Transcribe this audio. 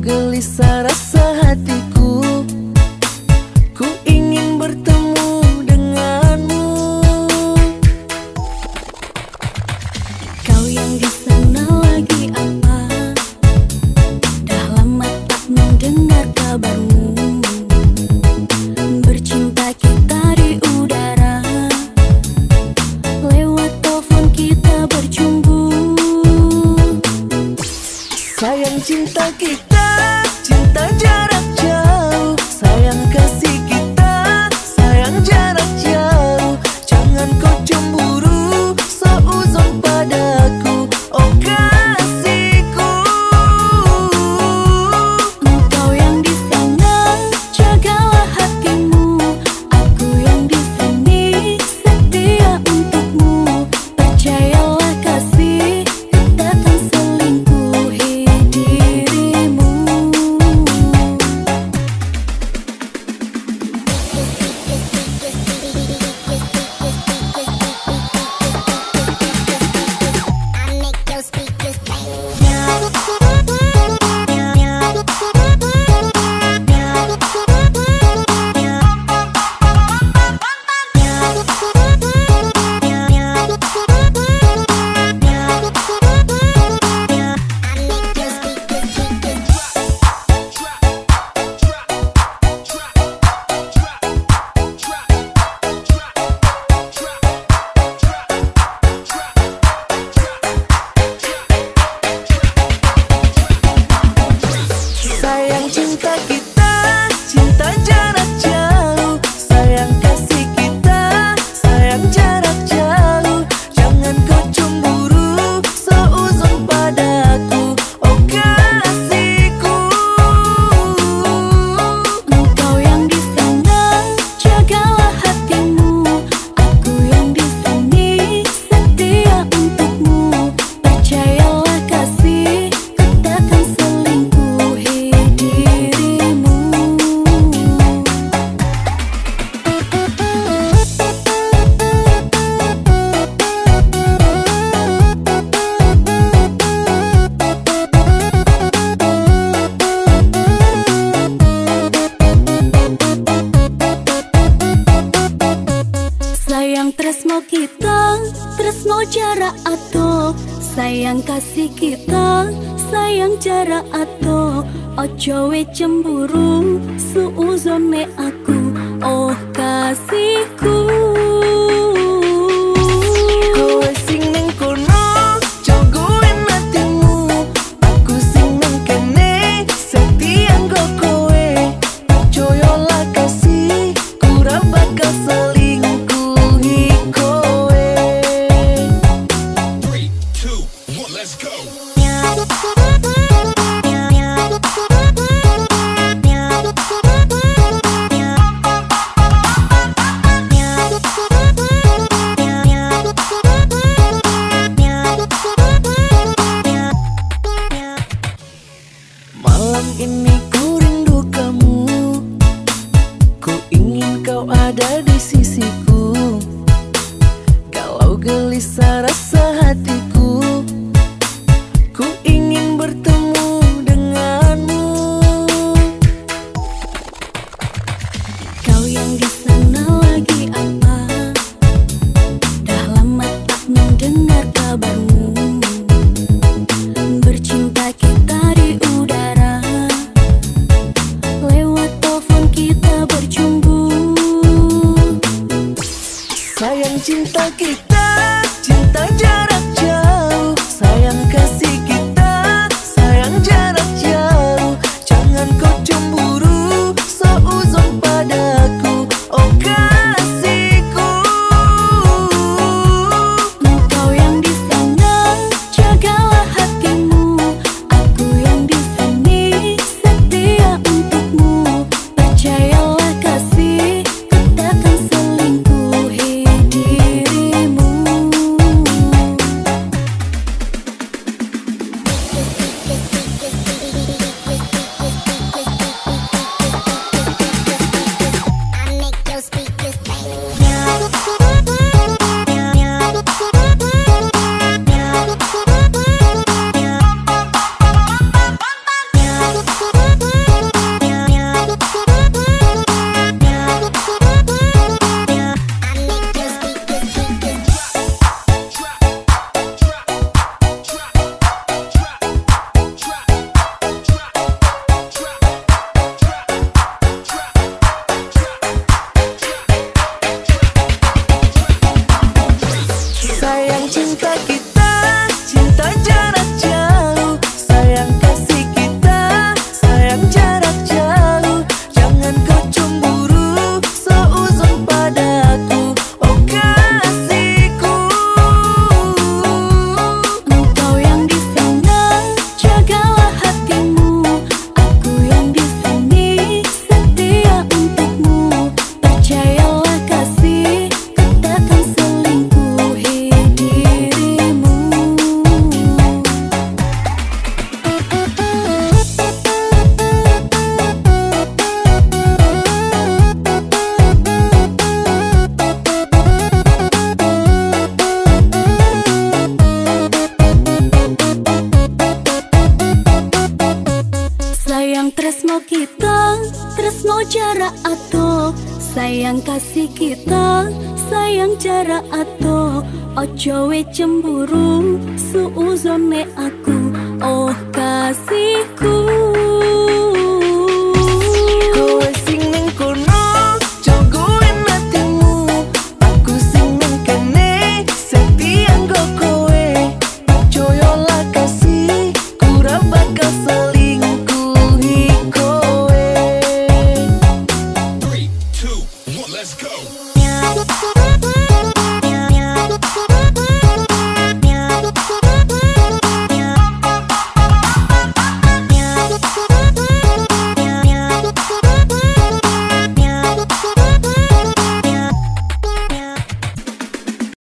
gelisah rasa hatiku cinta kita Cinta jarak jauh sayang. Sayang kasih kita, sayang jarak atau Ojo we cemburu, suuzone aku. Oh kasihku. Let's go. sayang kasih kita sayang cara atau ojowe cemburu suuzone aku. Oh kasihku.